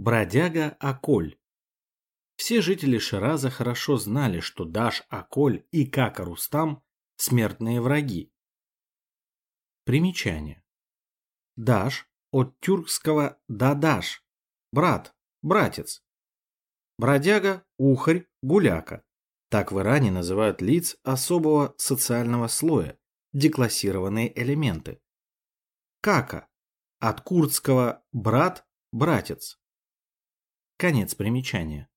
Бродяга Аколь. Все жители Шираза хорошо знали, что Даш Аколь и Кака Рустам – смертные враги. Примечание. Даш от тюркского «дадаш» – брат, братец. Бродяга, ухарь, гуляка. Так в Иране называют лиц особого социального слоя, деклассированные элементы. Кака от курдского брат, братец. Конец примечания.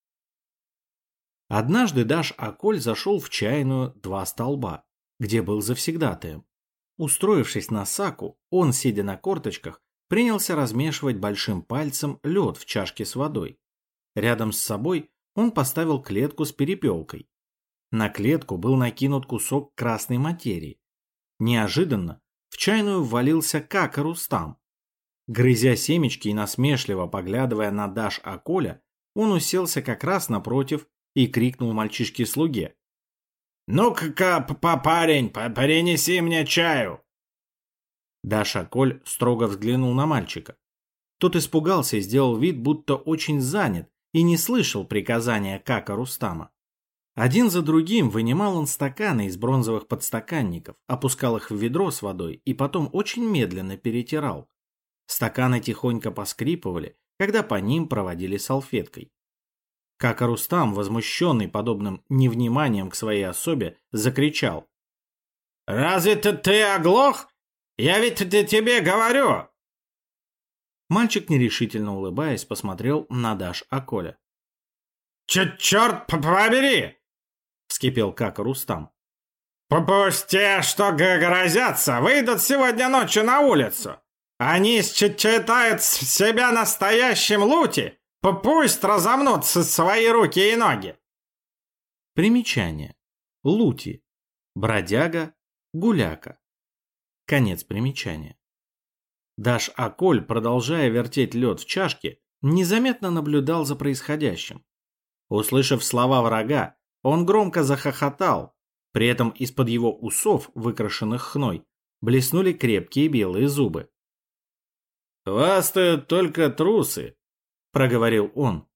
Однажды Даш Аколь зашел в чайную «Два столба», где был завсегдатаем. Устроившись на саку, он, сидя на корточках, принялся размешивать большим пальцем лед в чашке с водой. Рядом с собой он поставил клетку с перепелкой. На клетку был накинут кусок красной материи. Неожиданно в чайную ввалился как Рустам. Грызя семечки и насмешливо поглядывая на Даш Аколя, он уселся как раз напротив и крикнул мальчишке-слуге. «Ну-ка, парень, принеси мне чаю!» Даш Аколь строго взглянул на мальчика. Тот испугался и сделал вид, будто очень занят и не слышал приказания Кака Рустама. Один за другим вынимал он стаканы из бронзовых подстаканников, опускал их в ведро с водой и потом очень медленно перетирал. Стаканы тихонько поскрипывали, когда по ним проводили салфеткой. Как Рустам, возмущенный подобным невниманием к своей особе, закричал. «Разве ты, ты оглох? Я ведь тебе говорю!» Мальчик, нерешительно улыбаясь, посмотрел на Даш Аколя. «Ч «Черт побери!» — вскипел как Рустам. «Пусть что грозятся, выйдут сегодня ночью на улицу. Они считают себя настоящим лути, пусть разомнутся свои руки и ноги. Примечание. Лути. Бродяга. Гуляка. Конец примечания. Даш Аколь, продолжая вертеть лед в чашке, незаметно наблюдал за происходящим. Услышав слова врага, он громко захохотал, при этом из-под его усов, выкрашенных хной, блеснули крепкие белые зубы. «Хвастают только трусы», — проговорил он.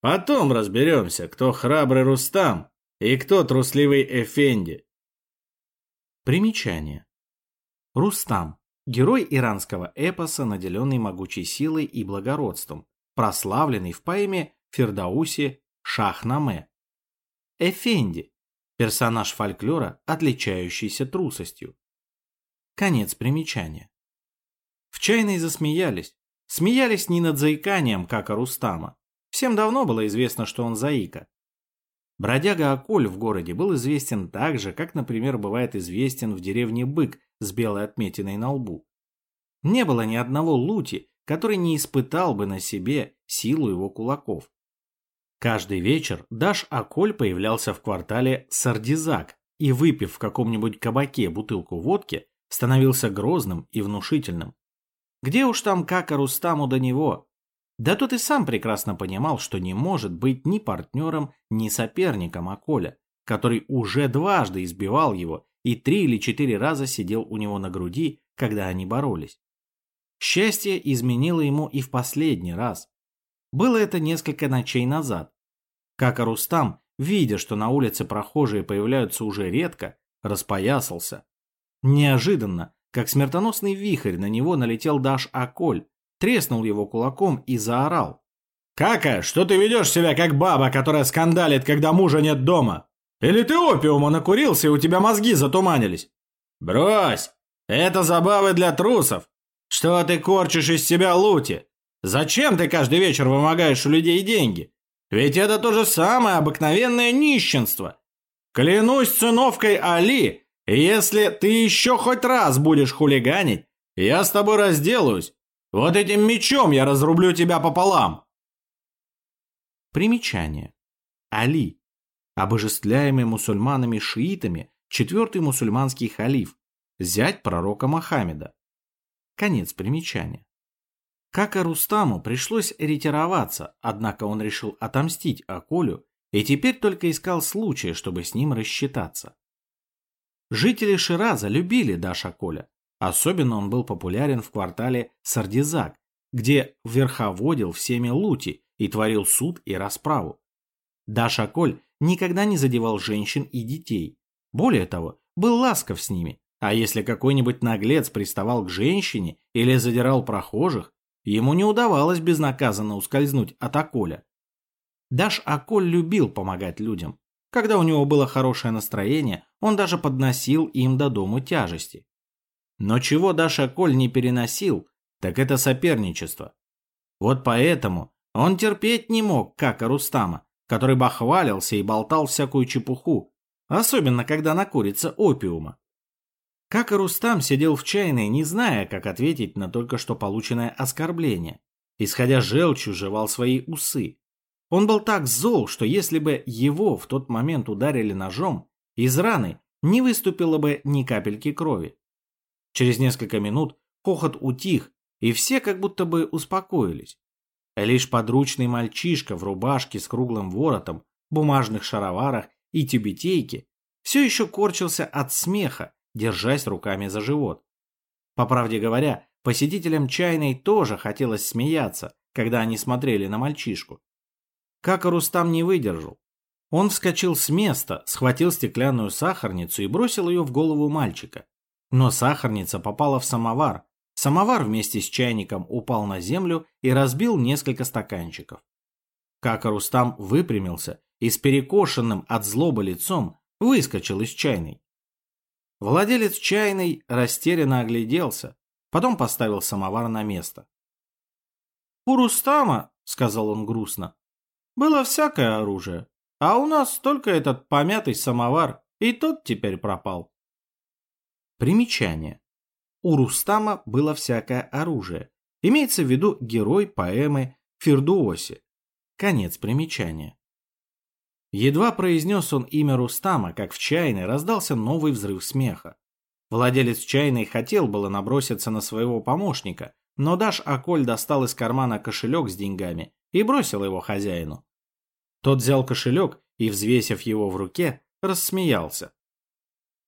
«Потом разберемся, кто храбрый Рустам и кто трусливый Эфенди». Примечание. Рустам – герой иранского эпоса, наделенный могучей силой и благородством, прославленный в поэме Фердауси Шахнаме. Эфенди – персонаж фольклора, отличающийся трусостью. Конец примечания. В чайной засмеялись. Смеялись не над заиканием, как о Рустама. Всем давно было известно, что он заика. Бродяга Аколь в городе был известен так же, как, например, бывает известен в деревне бык с белой отметиной на лбу. Не было ни одного лути, который не испытал бы на себе силу его кулаков. Каждый вечер Даш Аколь появлялся в квартале Сардизак и, выпив в каком-нибудь кабаке бутылку водки, становился грозным и внушительным. Где уж там как Рустаму до него? Да тот и сам прекрасно понимал, что не может быть ни партнером, ни соперником Аколя, который уже дважды избивал его и три или четыре раза сидел у него на груди, когда они боролись. Счастье изменило ему и в последний раз. Было это несколько ночей назад. Как Рустам, видя, что на улице прохожие появляются уже редко, распоясался. Неожиданно как смертоносный вихрь на него налетел Даш Аколь, треснул его кулаком и заорал. «Кака, что ты ведешь себя как баба, которая скандалит, когда мужа нет дома? Или ты опиума накурился и у тебя мозги затуманились? Брось! Это забавы для трусов! Что ты корчишь из себя лути? Зачем ты каждый вечер вымогаешь у людей деньги? Ведь это то же самое обыкновенное нищенство. Клянусь сыновкой Али, если ты еще хоть раз будешь хулиганить, я с тобой разделаюсь. Вот этим мечом я разрублю тебя пополам. Примечание. Али. Обожествляемый мусульманами-шиитами, четвертый мусульманский халиф, зять пророка Мохаммеда. Конец примечания. Как и Рустаму пришлось ретироваться, однако он решил отомстить Аколю и теперь только искал случая, чтобы с ним рассчитаться. Жители Шираза любили Даша Коля. Особенно он был популярен в квартале Сардизак, где верховодил всеми лути и творил суд и расправу. Даша Коль никогда не задевал женщин и детей. Более того, был ласков с ними. А если какой-нибудь наглец приставал к женщине или задирал прохожих, ему не удавалось безнаказанно ускользнуть от Аколя. Даш Аколь любил помогать людям. Когда у него было хорошее настроение, он даже подносил им до дому тяжести. Но чего Даш Аколь не переносил, так это соперничество. Вот поэтому он терпеть не мог, как и Рустама, который бахвалился и болтал всякую чепуху, особенно когда накурится опиума. Как и Рустам сидел в чайной, не зная, как ответить на только что полученное оскорбление. Исходя желчью, жевал свои усы. Он был так зол, что если бы его в тот момент ударили ножом, из раны не выступило бы ни капельки крови. Через несколько минут хохот утих, и все как будто бы успокоились. Лишь подручный мальчишка в рубашке с круглым воротом, бумажных шароварах и тюбетейке все еще корчился от смеха, держась руками за живот. По правде говоря, посетителям чайной тоже хотелось смеяться, когда они смотрели на мальчишку. Как Рустам не выдержал. Он вскочил с места, схватил стеклянную сахарницу и бросил ее в голову мальчика. Но сахарница попала в самовар, Самовар вместе с чайником упал на землю и разбил несколько стаканчиков. Как Рустам выпрямился и с перекошенным от злобы лицом выскочил из чайной. Владелец чайной растерянно огляделся, потом поставил самовар на место. «У Рустама, — сказал он грустно, — было всякое оружие, а у нас только этот помятый самовар, и тот теперь пропал». Примечание. У Рустама было всякое оружие. Имеется в виду герой поэмы Фердуоси. Конец примечания. Едва произнес он имя Рустама, как в чайной раздался новый взрыв смеха. Владелец чайной хотел было наброситься на своего помощника, но Даш Аколь достал из кармана кошелек с деньгами и бросил его хозяину. Тот взял кошелек и, взвесив его в руке, рассмеялся.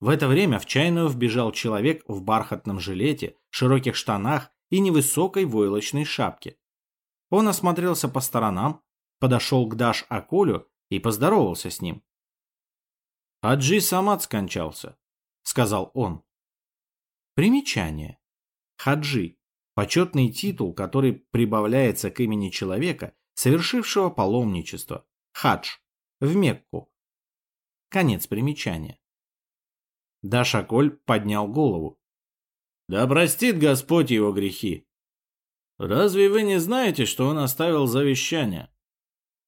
В это время в чайную вбежал человек в бархатном жилете, широких штанах и невысокой войлочной шапке. Он осмотрелся по сторонам, подошел к Даш Аколю и поздоровался с ним. «Аджи Самат скончался», — сказал он. Примечание. Хаджи – почетный титул, который прибавляется к имени человека, совершившего паломничество. Хадж – в Мекку. Конец примечания. Даша Коль поднял голову. «Да простит Господь его грехи! Разве вы не знаете, что он оставил завещание?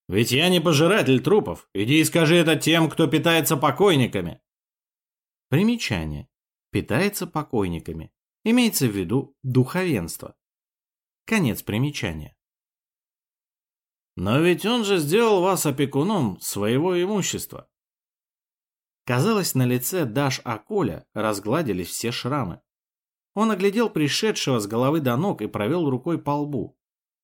Ведь я не пожиратель трупов. Иди и скажи это тем, кто питается покойниками!» Примечание. Питается покойниками. Имеется в виду духовенство. Конец примечания. Но ведь он же сделал вас опекуном своего имущества. Казалось, на лице Даш Аколя разгладились все шрамы. Он оглядел пришедшего с головы до ног и провел рукой по лбу.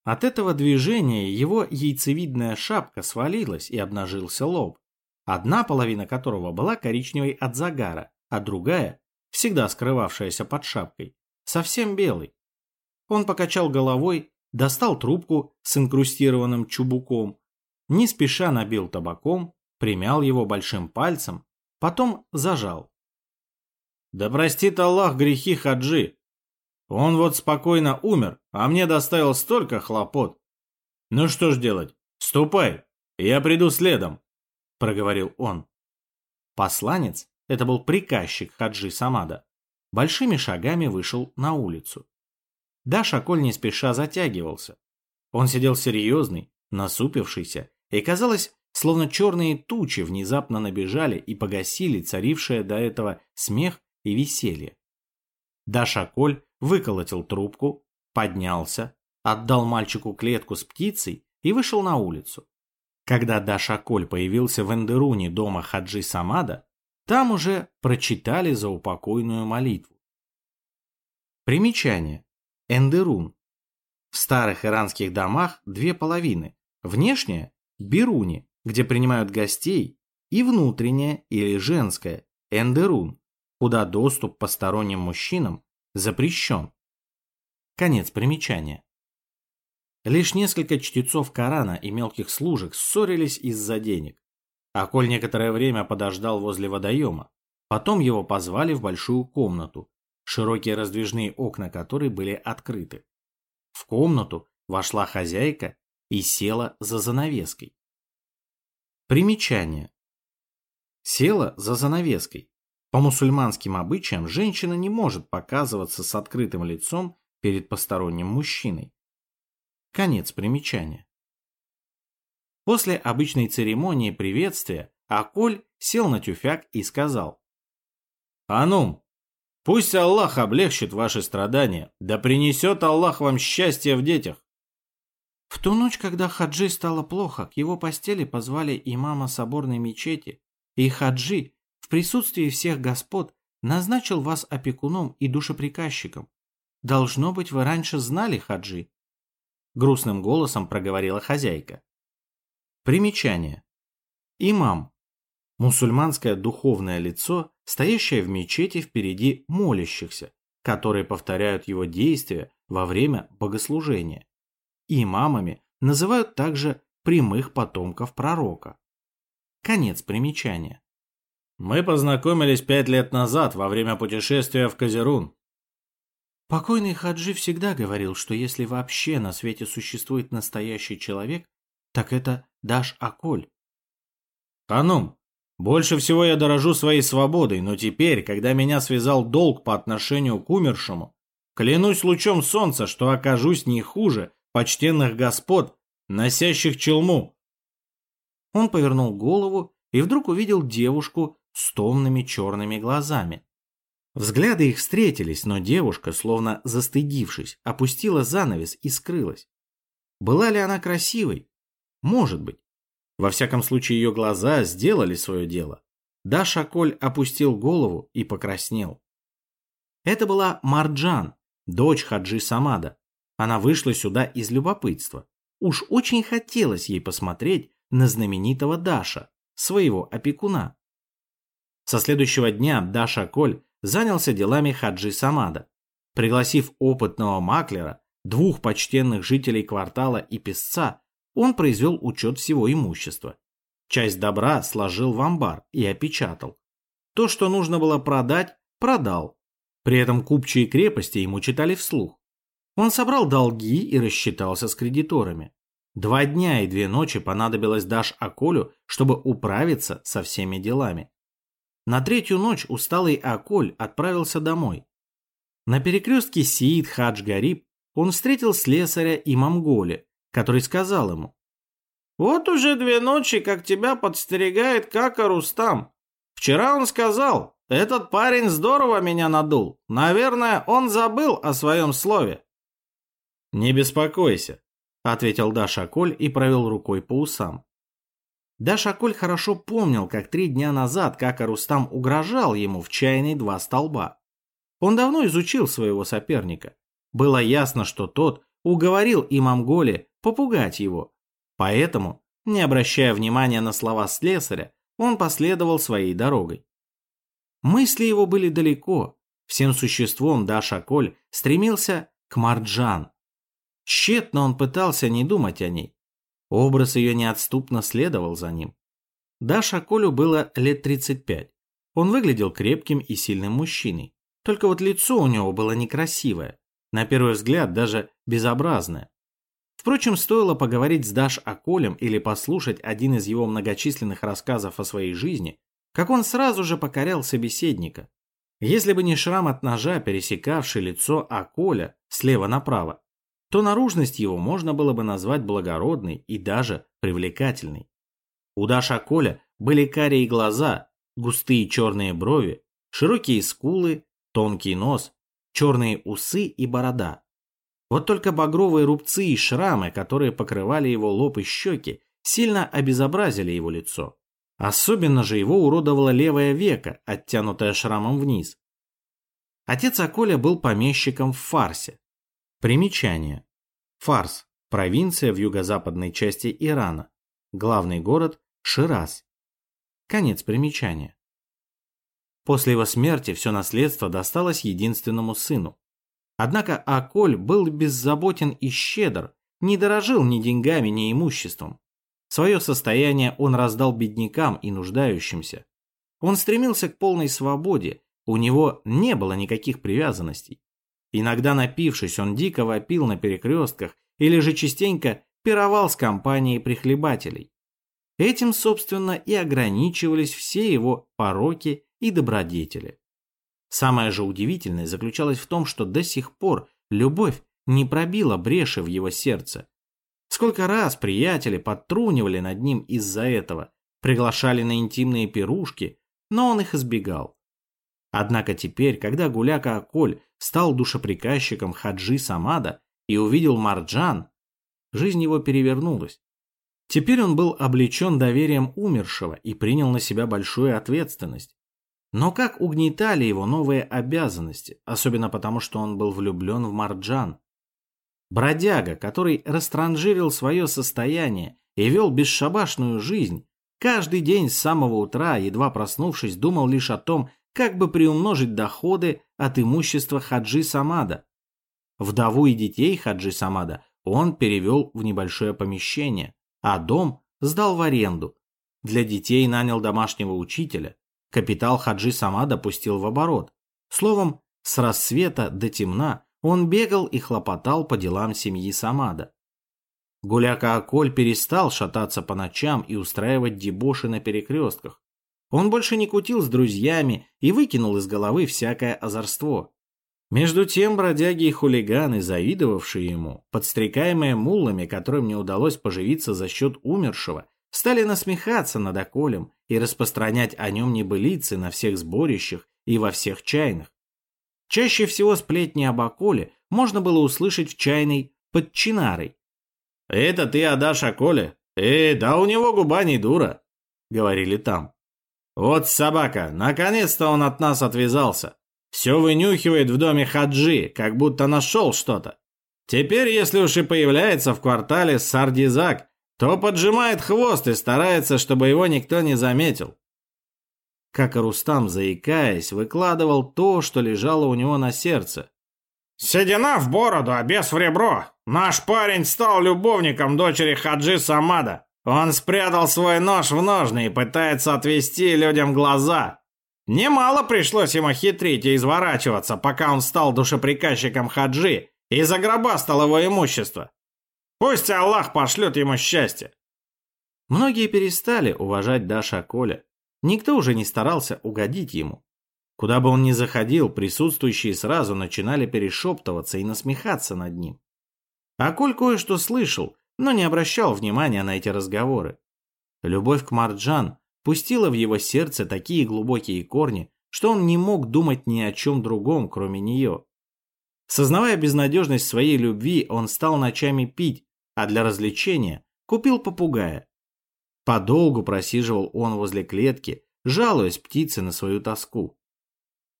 От этого движения его яйцевидная шапка свалилась и обнажился лоб, одна половина которого была коричневой от загара, а другая, всегда скрывавшаяся под шапкой, совсем белой. Он покачал головой, достал трубку с инкрустированным чубуком, не спеша набил табаком, примял его большим пальцем потом зажал. Да простит Аллах грехи Хаджи. Он вот спокойно умер, а мне доставил столько хлопот. Ну что ж делать, ступай, я приду следом, проговорил он. Посланец, это был приказчик Хаджи Самада, большими шагами вышел на улицу. Да, Шаколь не спеша затягивался. Он сидел серьезный, насупившийся, и, казалось, Словно черные тучи внезапно набежали и погасили царившее до этого смех и веселье. Даша Коль выколотил трубку, поднялся, отдал мальчику клетку с птицей и вышел на улицу. Когда Даша Коль появился в Эндеруне дома Хаджи Самада, там уже прочитали заупокойную молитву. Примечание. Эндерун. В старых иранских домах две половины. Внешняя – Бируни, где принимают гостей, и внутреннее или женское, эндерун, куда доступ посторонним мужчинам запрещен. Конец примечания. Лишь несколько чтецов Корана и мелких служек ссорились из-за денег. Аколь некоторое время подождал возле водоема. Потом его позвали в большую комнату, широкие раздвижные окна которой были открыты. В комнату вошла хозяйка и села за занавеской. Примечание. Села за занавеской. По мусульманским обычаям женщина не может показываться с открытым лицом перед посторонним мужчиной. Конец примечания. После обычной церемонии приветствия Аколь сел на тюфяк и сказал. «Анум, пусть Аллах облегчит ваши страдания, да принесет Аллах вам счастье в детях». В ту ночь, когда Хаджи стало плохо, к его постели позвали имама соборной мечети, и Хаджи в присутствии всех господ назначил вас опекуном и душеприказчиком. Должно быть, вы раньше знали Хаджи грустным голосом проговорила хозяйка. Примечание. Имам. Мусульманское духовное лицо, стоящее в мечети впереди молящихся, которые повторяют его действия во время богослужения. Имамами называют также прямых потомков пророка. Конец примечания. Мы познакомились пять лет назад во время путешествия в Казерун. Покойный Хаджи всегда говорил, что если вообще на свете существует настоящий человек, так это Даш Аколь. Ханум, больше всего я дорожу своей свободой, но теперь, когда меня связал долг по отношению к умершему, клянусь лучом солнца, что окажусь не хуже почтенных господ, носящих челму. Он повернул голову и вдруг увидел девушку с томными черными глазами. Взгляды их встретились, но девушка, словно застыдившись, опустила занавес и скрылась. Была ли она красивой? Может быть. Во всяком случае, ее глаза сделали свое дело. Да Шаколь опустил голову и покраснел. Это была Марджан, дочь Хаджи Самада. Она вышла сюда из любопытства. Уж очень хотелось ей посмотреть на знаменитого Даша, своего опекуна. Со следующего дня Даша Коль занялся делами Хаджи Самада. Пригласив опытного маклера, двух почтенных жителей квартала и песца, он произвел учет всего имущества. Часть добра сложил в амбар и опечатал. То, что нужно было продать, продал. При этом купчие крепости ему читали вслух. Он собрал долги и рассчитался с кредиторами. Два дня и две ночи понадобилось Даш Аколю, чтобы управиться со всеми делами. На третью ночь усталый Аколь отправился домой. На перекрестке Сиид Хадж Гариб он встретил слесаря и Монголи, который сказал ему. «Вот уже две ночи, как тебя подстерегает Кака Рустам. Вчера он сказал, этот парень здорово меня надул. Наверное, он забыл о своем слове». «Не беспокойся», — ответил Даша Коль и провел рукой по усам. Да Шаколь хорошо помнил, как три дня назад Кака Рустам угрожал ему в чайной два столба. Он давно изучил своего соперника. Было ясно, что тот уговорил и Монголи попугать его. Поэтому, не обращая внимания на слова слесаря, он последовал своей дорогой. Мысли его были далеко. Всем существом Да Шаколь стремился к Марджан. Тщетно он пытался не думать о ней. Образ ее неотступно следовал за ним. Даша Колю было лет 35. Он выглядел крепким и сильным мужчиной. Только вот лицо у него было некрасивое, на первый взгляд даже безобразное. Впрочем, стоило поговорить с Даш Аколем или послушать один из его многочисленных рассказов о своей жизни, как он сразу же покорял собеседника. Если бы не шрам от ножа, пересекавший лицо Аколя слева направо, то наружность его можно было бы назвать благородной и даже привлекательной. У Даша Коля были карие глаза, густые черные брови, широкие скулы, тонкий нос, черные усы и борода. Вот только багровые рубцы и шрамы, которые покрывали его лоб и щеки, сильно обезобразили его лицо. Особенно же его уродовало левое веко, оттянутое шрамом вниз. Отец Аколя был помещиком в Фарсе, Примечание. Фарс. Провинция в юго-западной части Ирана. Главный город Шираз. Конец примечания. После его смерти все наследство досталось единственному сыну. Однако Аколь был беззаботен и щедр, не дорожил ни деньгами, ни имуществом. Свое состояние он раздал беднякам и нуждающимся. Он стремился к полной свободе, у него не было никаких привязанностей. Иногда напившись, он дико вопил на перекрестках или же частенько пировал с компанией прихлебателей. Этим, собственно, и ограничивались все его пороки и добродетели. Самое же удивительное заключалось в том, что до сих пор любовь не пробила бреши в его сердце. Сколько раз приятели подтрунивали над ним из-за этого, приглашали на интимные пирушки, но он их избегал. Однако теперь, когда Гуляка Аколь стал душеприказчиком Хаджи Самада и увидел Марджан, жизнь его перевернулась. Теперь он был облечен доверием умершего и принял на себя большую ответственность. Но как угнетали его новые обязанности, особенно потому, что он был влюблен в Марджан. Бродяга, который растранжирил свое состояние и вел бесшабашную жизнь, каждый день с самого утра, едва проснувшись, думал лишь о том, как бы приумножить доходы от имущества Хаджи Самада. Вдову и детей Хаджи Самада он перевел в небольшое помещение, а дом сдал в аренду. Для детей нанял домашнего учителя. Капитал Хаджи Самада пустил в оборот. Словом, с рассвета до темна он бегал и хлопотал по делам семьи Самада. Гуляка Аколь перестал шататься по ночам и устраивать дебоши на перекрестках. Он больше не кутил с друзьями и выкинул из головы всякое озорство. Между тем бродяги и хулиганы, завидовавшие ему, подстрекаемые муллами, которым не удалось поживиться за счет умершего, стали насмехаться над Аколем и распространять о нем небылицы на всех сборищах и во всех чайных. Чаще всего сплетни об Аколе можно было услышать в чайной под чинарой. «Это ты отдашь Аколе? Э, да у него губа не дура», — говорили там. «Вот собака, наконец-то он от нас отвязался. Все вынюхивает в доме Хаджи, как будто нашел что-то. Теперь, если уж и появляется в квартале Сардизак, то поджимает хвост и старается, чтобы его никто не заметил. Как Рустам, заикаясь, выкладывал то, что лежало у него на сердце. «Седина в бороду, а без в ребро. Наш парень стал любовником дочери Хаджи Самада. Он спрятал свой нож в ножны и пытается отвести людям глаза. Немало пришлось ему хитрить и изворачиваться, пока он стал душеприказчиком Хаджи и загробастал его имущество. Пусть Аллах пошлет ему счастье. Многие перестали уважать Даша Коля. Никто уже не старался угодить ему. Куда бы он ни заходил, присутствующие сразу начинали перешептываться и насмехаться над ним. А Коль кое-что слышал, но не обращал внимания на эти разговоры. Любовь к Марджан пустила в его сердце такие глубокие корни, что он не мог думать ни о чем другом, кроме нее. Сознавая безнадежность своей любви, он стал ночами пить, а для развлечения купил попугая. Подолгу просиживал он возле клетки, жалуясь птице на свою тоску.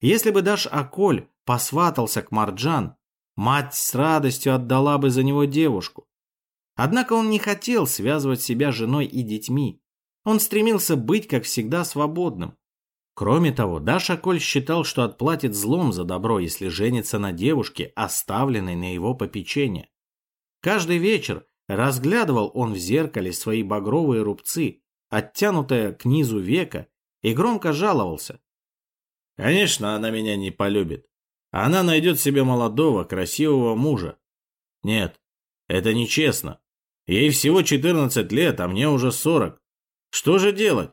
Если бы Даш Аколь посватался к Марджан, мать с радостью отдала бы за него девушку. Однако он не хотел связывать себя женой и детьми, он стремился быть, как всегда, свободным. Кроме того, Даша Коль считал, что отплатит злом за добро, если женится на девушке, оставленной на его попечение. Каждый вечер разглядывал он в зеркале свои багровые рубцы, оттянутые к низу века, и громко жаловался. «Конечно, она меня не полюбит. Она найдет себе молодого, красивого мужа. Нет, это нечестно. Ей всего 14 лет, а мне уже 40. Что же делать?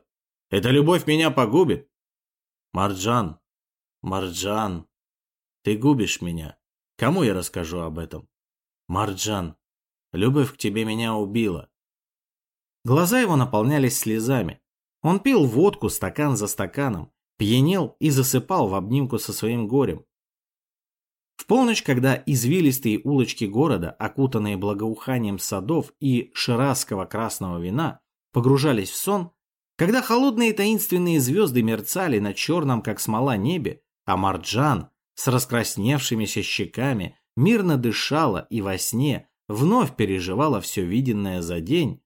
Эта любовь меня погубит. Марджан, Марджан, ты губишь меня. Кому я расскажу об этом? Марджан, любовь к тебе меня убила. Глаза его наполнялись слезами. Он пил водку стакан за стаканом, пьянел и засыпал в обнимку со своим горем. В полночь, когда извилистые улочки города, окутанные благоуханием садов и ширазского красного вина, погружались в сон, когда холодные таинственные звезды мерцали на черном, как смола, небе, а Марджан с раскрасневшимися щеками мирно дышала и во сне вновь переживала все виденное за день,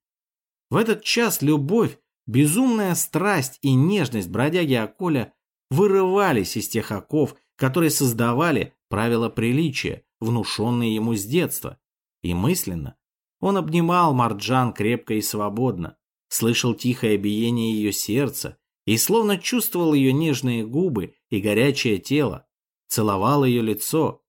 в этот час любовь, безумная страсть и нежность бродяги Аколя вырывались из тех оков, которые создавали правила приличия, внушенные ему с детства, и мысленно Он обнимал Марджан крепко и свободно, слышал тихое биение ее сердца и словно чувствовал ее нежные губы и горячее тело, целовал ее лицо.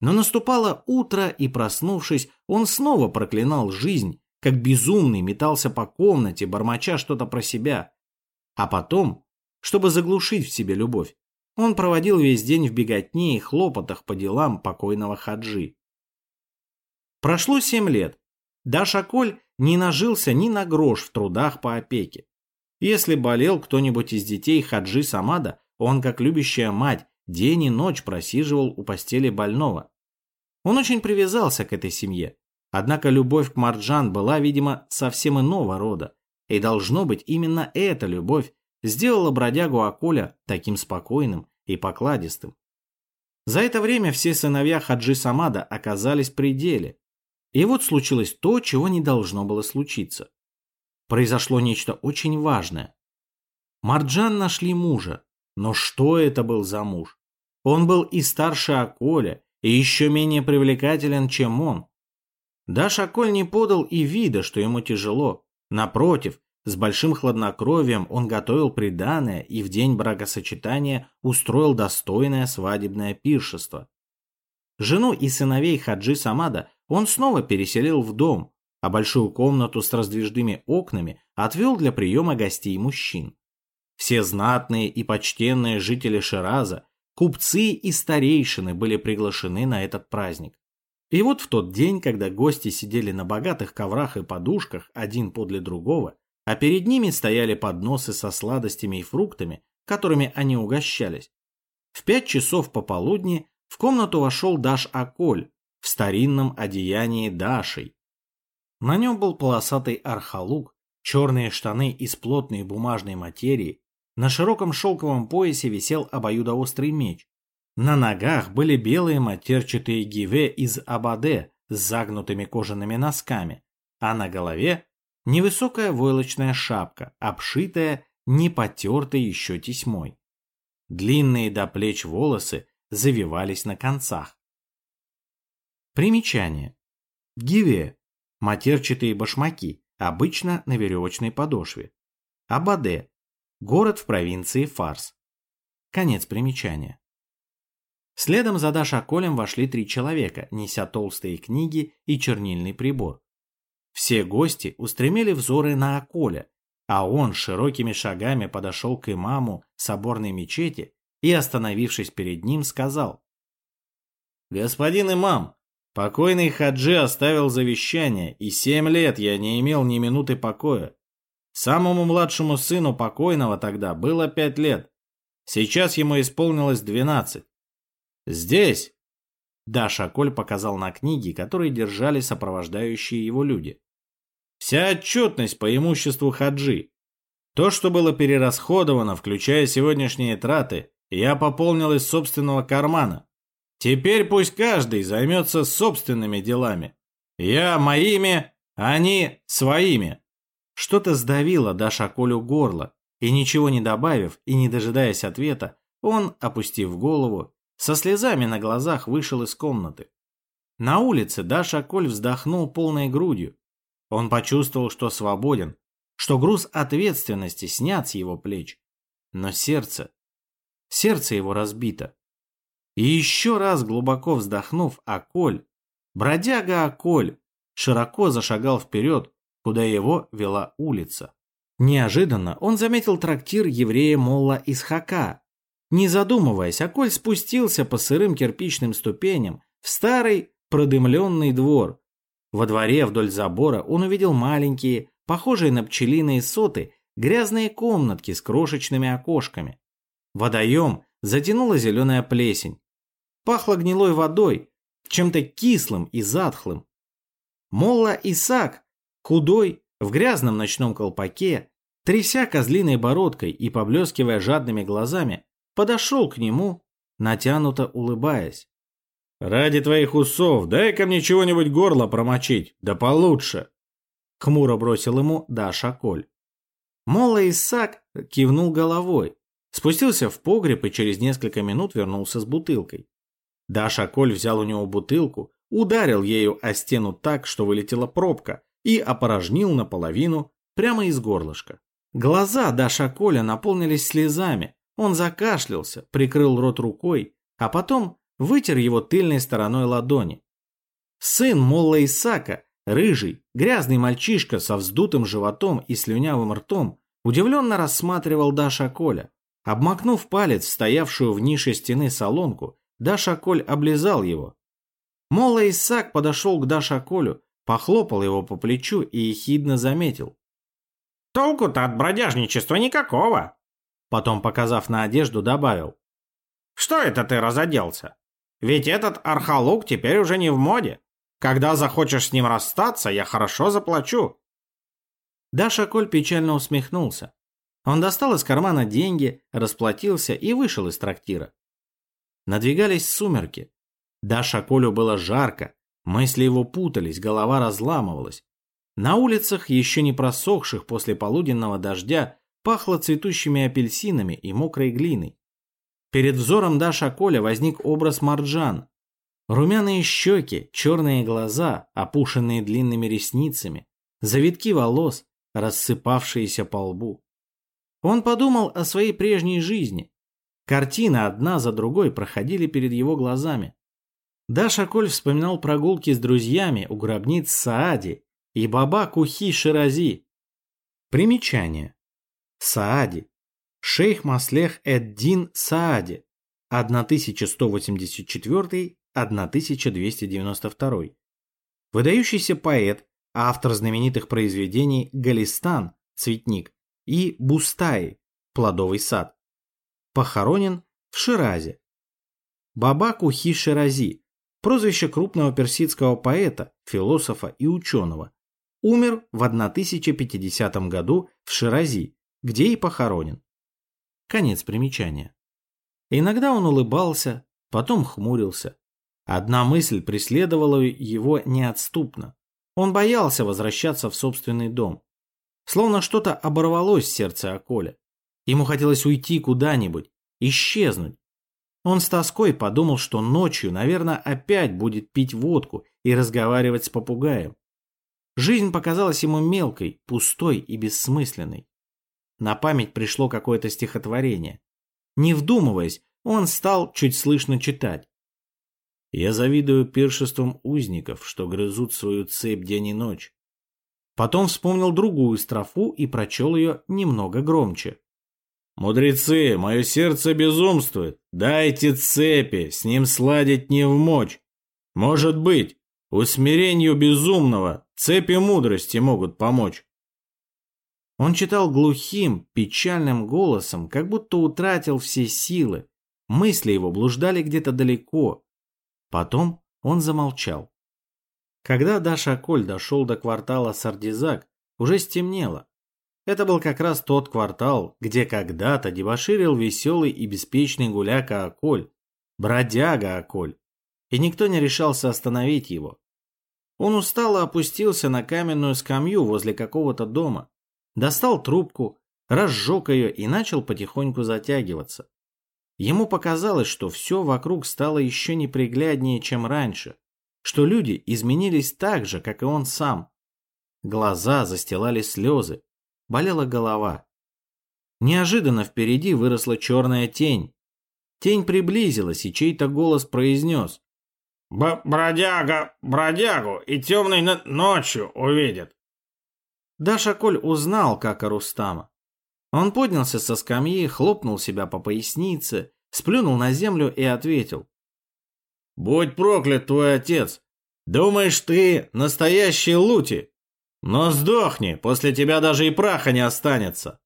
Но наступало утро, и, проснувшись, он снова проклинал жизнь, как безумный метался по комнате, бормоча что-то про себя. А потом, чтобы заглушить в себе любовь, он проводил весь день в беготне и хлопотах по делам покойного Хаджи. Прошло семь лет. Даша Коль не нажился ни на грош в трудах по опеке. Если болел кто-нибудь из детей Хаджи Самада, он, как любящая мать, день и ночь просиживал у постели больного. Он очень привязался к этой семье. Однако любовь к Марджан была, видимо, совсем иного рода. И должно быть, именно эта любовь сделала бродягу Аколя таким спокойным и покладистым. За это время все сыновья Хаджи Самада оказались при деле. И вот случилось то, чего не должно было случиться. Произошло нечто очень важное. Марджан нашли мужа, но что это был за муж? Он был и старше Аколя, и еще менее привлекателен, чем он. Даша Аколь не подал и вида, что ему тяжело. Напротив, с большим хладнокровием он готовил приданое и в день бракосочетания устроил достойное свадебное пиршество. Жену и сыновей Хаджи Самада он снова переселил в дом, а большую комнату с раздвижными окнами отвел для приема гостей мужчин. Все знатные и почтенные жители Шираза, купцы и старейшины были приглашены на этот праздник. И вот в тот день, когда гости сидели на богатых коврах и подушках один подле другого, а перед ними стояли подносы со сладостями и фруктами, которыми они угощались. В пять часов пополудни в комнату вошел Даш Аколь в старинном одеянии Дашей. На нем был полосатый архалук, черные штаны из плотной бумажной материи, на широком шелковом поясе висел обоюдоострый меч. На ногах были белые матерчатые гиве из абаде с загнутыми кожаными носками, а на голове невысокая войлочная шапка, обшитая не потертой еще тесьмой. Длинные до плеч волосы завивались на концах. Примечание. Гиве – матерчатые башмаки, обычно на веревочной подошве. Абаде – город в провинции Фарс. Конец примечания. Следом за Дашаколем вошли три человека, неся толстые книги и чернильный прибор. Все гости устремили взоры на Аколя, а он широкими шагами подошел к имаму соборной мечети и, остановившись перед ним, сказал. «Господин имам, покойный Хаджи оставил завещание, и семь лет я не имел ни минуты покоя. Самому младшему сыну покойного тогда было пять лет. Сейчас ему исполнилось двенадцать. Здесь!» Даша Коль показал на книги, которые держали сопровождающие его люди. Вся отчетность по имуществу Хаджи. То, что было перерасходовано, включая сегодняшние траты, я пополнил из собственного кармана. Теперь пусть каждый займется собственными делами. Я моими, они своими. Что-то сдавило Даша Колю горло, и ничего не добавив и не дожидаясь ответа, он, опустив голову, со слезами на глазах вышел из комнаты. На улице Даша Коль вздохнул полной грудью, он почувствовал, что свободен, что груз ответственности снят с его плеч. Но сердце, сердце его разбито. И еще раз глубоко вздохнув, Аколь, бродяга Аколь, широко зашагал вперед, куда его вела улица. Неожиданно он заметил трактир еврея Молла из Хака. Не задумываясь, Аколь спустился по сырым кирпичным ступеням в старый продымленный двор, во дворе вдоль забора он увидел маленькие, похожие на пчелиные соты, грязные комнатки с крошечными окошками. Водоем затянула зеленая плесень. Пахло гнилой водой, чем-то кислым и затхлым. Молла Исаак, худой, в грязном ночном колпаке, тряся козлиной бородкой и поблескивая жадными глазами, подошел к нему, натянуто улыбаясь. «Ради твоих усов дай-ка мне чего-нибудь горло промочить, да получше!» Хмуро бросил ему Даша Коль. Молла Исаак кивнул головой, спустился в погреб и через несколько минут вернулся с бутылкой. Даша Коль взял у него бутылку, ударил ею о стену так, что вылетела пробка, и опорожнил наполовину прямо из горлышка. Глаза Даша Коля наполнились слезами, он закашлялся, прикрыл рот рукой, а потом вытер его тыльной стороной ладони. Сын Молла Исака, рыжий, грязный мальчишка со вздутым животом и слюнявым ртом, удивленно рассматривал Даша Коля. Обмакнув палец в стоявшую в нише стены солонку, Даша Коль облизал его. Молла Исаак подошел к Даша Колю, похлопал его по плечу и ехидно заметил. «Толку-то от бродяжничества никакого!» Потом, показав на одежду, добавил. «Что это ты разоделся? Ведь этот архалук теперь уже не в моде. Когда захочешь с ним расстаться, я хорошо заплачу». Даша Коль печально усмехнулся. Он достал из кармана деньги, расплатился и вышел из трактира. Надвигались сумерки. Даша Колю было жарко, мысли его путались, голова разламывалась. На улицах, еще не просохших после полуденного дождя, пахло цветущими апельсинами и мокрой глиной. Перед взором Даша Коля возник образ Марджан. Румяные щеки, черные глаза, опушенные длинными ресницами, завитки волос, рассыпавшиеся по лбу. Он подумал о своей прежней жизни. Картины одна за другой проходили перед его глазами. Даша Коль вспоминал прогулки с друзьями у гробниц Саади и Баба Кухи Ширази. Примечание. Саади. Шейх Маслех Эддин Саади. 1184-1292. Выдающийся поэт, автор знаменитых произведений «Галистан», «Цветник» и Бустай, плодовый сад. Похоронен в Ширазе. Баба Кухи Ширази, прозвище крупного персидского поэта, философа и ученого. Умер в 1050 году в Ширази, где и похоронен. Конец примечания. Иногда он улыбался, потом хмурился. Одна мысль преследовала его неотступно. Он боялся возвращаться в собственный дом. Словно что-то оборвалось в сердце Аколя. Ему хотелось уйти куда-нибудь, исчезнуть. Он с тоской подумал, что ночью, наверное, опять будет пить водку и разговаривать с попугаем. Жизнь показалась ему мелкой, пустой и бессмысленной. На память пришло какое-то стихотворение. Не вдумываясь, он стал чуть слышно читать. «Я завидую пиршествам узников, что грызут свою цепь день и ночь. Потом вспомнил другую строфу и прочел ее немного громче. «Мудрецы, мое сердце безумствует. Дайте цепи, с ним сладить не в мочь. Может быть, усмирению безумного цепи мудрости могут помочь». Он читал глухим, печальным голосом, как будто утратил все силы. Мысли его блуждали где-то далеко. Потом он замолчал. Когда Даша Коль дошел до квартала Сардизак, уже стемнело. Это был как раз тот квартал, где когда-то дебоширил веселый и беспечный гуляка Аколь, бродяга Аколь, и никто не решался остановить его. Он устало опустился на каменную скамью возле какого-то дома, достал трубку, разжег ее и начал потихоньку затягиваться. Ему показалось, что все вокруг стало еще непригляднее, чем раньше что люди изменились так же, как и он сам. Глаза застилали слезы, болела голова. Неожиданно впереди выросла черная тень. Тень приблизилась, и чей-то голос произнес. Б «Бродяга, бродягу и темной ночью увидят». Даша Коль узнал, как Рустама. Он поднялся со скамьи, хлопнул себя по пояснице, сплюнул на землю и ответил. Будь проклят твой отец. Думаешь, ты настоящий Лути? Но сдохни, после тебя даже и праха не останется.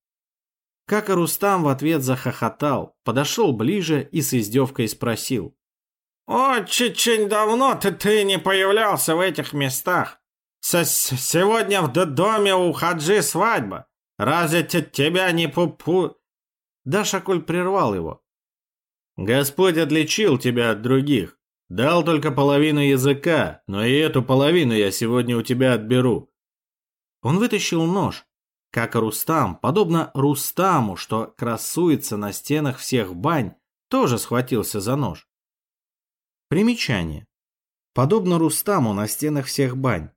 Как и Рустам в ответ захохотал, подошел ближе и с издевкой спросил. «Очень давно ты, ты не появлялся в этих местах. С сегодня в доме у Хаджи свадьба. Разве тебя не пупу...» Даша Коль прервал его. «Господь отличил тебя от других. Дал только половину языка, но и эту половину я сегодня у тебя отберу. Он вытащил нож, как Рустам, подобно Рустаму, что красуется на стенах всех бань, тоже схватился за нож. Примечание. подобно Рустаму на стенах всех бань.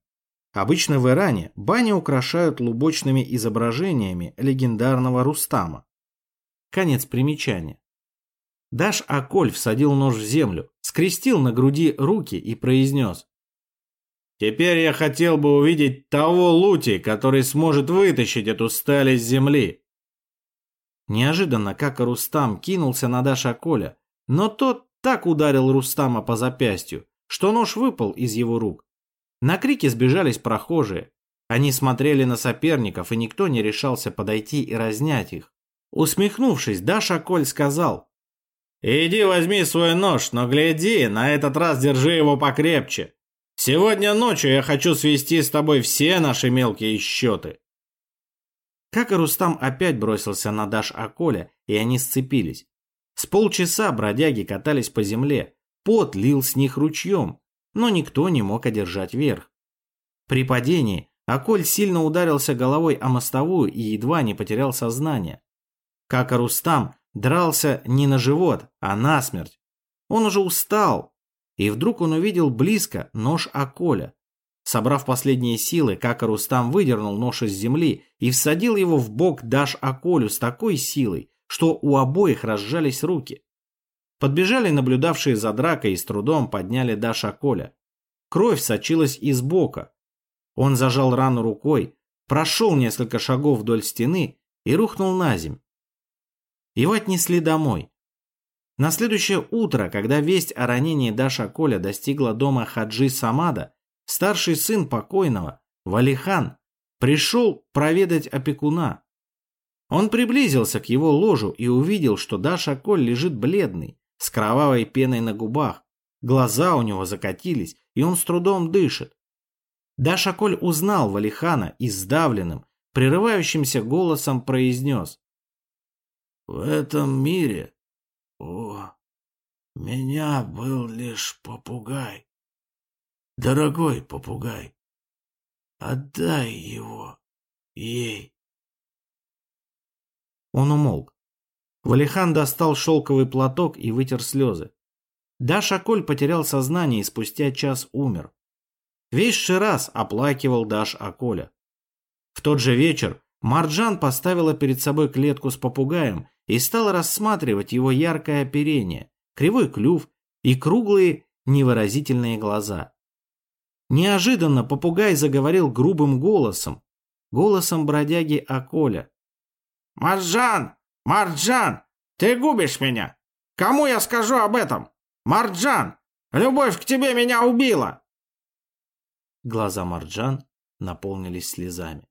Обычно в Иране бани украшают лубочными изображениями легендарного Рустама. Конец примечания. Даш Аколь всадил нож в землю, скрестил на груди руки и произнес. «Теперь я хотел бы увидеть того Лути, который сможет вытащить эту сталь из земли». Неожиданно, как Рустам кинулся на Даша Коля, но тот так ударил Рустама по запястью, что нож выпал из его рук. На крики сбежались прохожие. Они смотрели на соперников, и никто не решался подойти и разнять их. Усмехнувшись, Даша Коль сказал, «Иди возьми свой нож, но гляди, на этот раз держи его покрепче. Сегодня ночью я хочу свести с тобой все наши мелкие счеты». Как и Рустам опять бросился на Даш Аколя, и они сцепились. С полчаса бродяги катались по земле, пот лил с них ручьем, но никто не мог одержать верх. При падении Аколь сильно ударился головой о мостовую и едва не потерял сознание. Как и Рустам дрался не на живот, а на смерть. Он уже устал, и вдруг он увидел близко нож Аколя. Собрав последние силы, как Рустам выдернул нож из земли и всадил его в бок Даш Аколю с такой силой, что у обоих разжались руки. Подбежали наблюдавшие за дракой и с трудом подняли Даша Коля. Кровь сочилась из бока. Он зажал рану рукой, прошел несколько шагов вдоль стены и рухнул на земь. Его отнесли домой. На следующее утро, когда весть о ранении Даша Коля достигла дома Хаджи Самада, старший сын покойного, Валихан, пришел проведать опекуна. Он приблизился к его ложу и увидел, что Даша Коль лежит бледный, с кровавой пеной на губах. Глаза у него закатились, и он с трудом дышит. Даша Коль узнал Валихана и сдавленным, прерывающимся голосом произнес. «В этом мире, о, меня был лишь попугай. Дорогой попугай, отдай его ей». Он умолк. Валихан достал шелковый платок и вытер слезы. Даша Коль потерял сознание и спустя час умер. Весь Шираз оплакивал Даш Аколя. В тот же вечер Марджан поставила перед собой клетку с попугаем и стала рассматривать его яркое оперение, кривой клюв и круглые невыразительные глаза. Неожиданно попугай заговорил грубым голосом, голосом бродяги Аколя. «Марджан! Марджан! Ты губишь меня! Кому я скажу об этом? Марджан! Любовь к тебе меня убила!» Глаза Марджан наполнились слезами.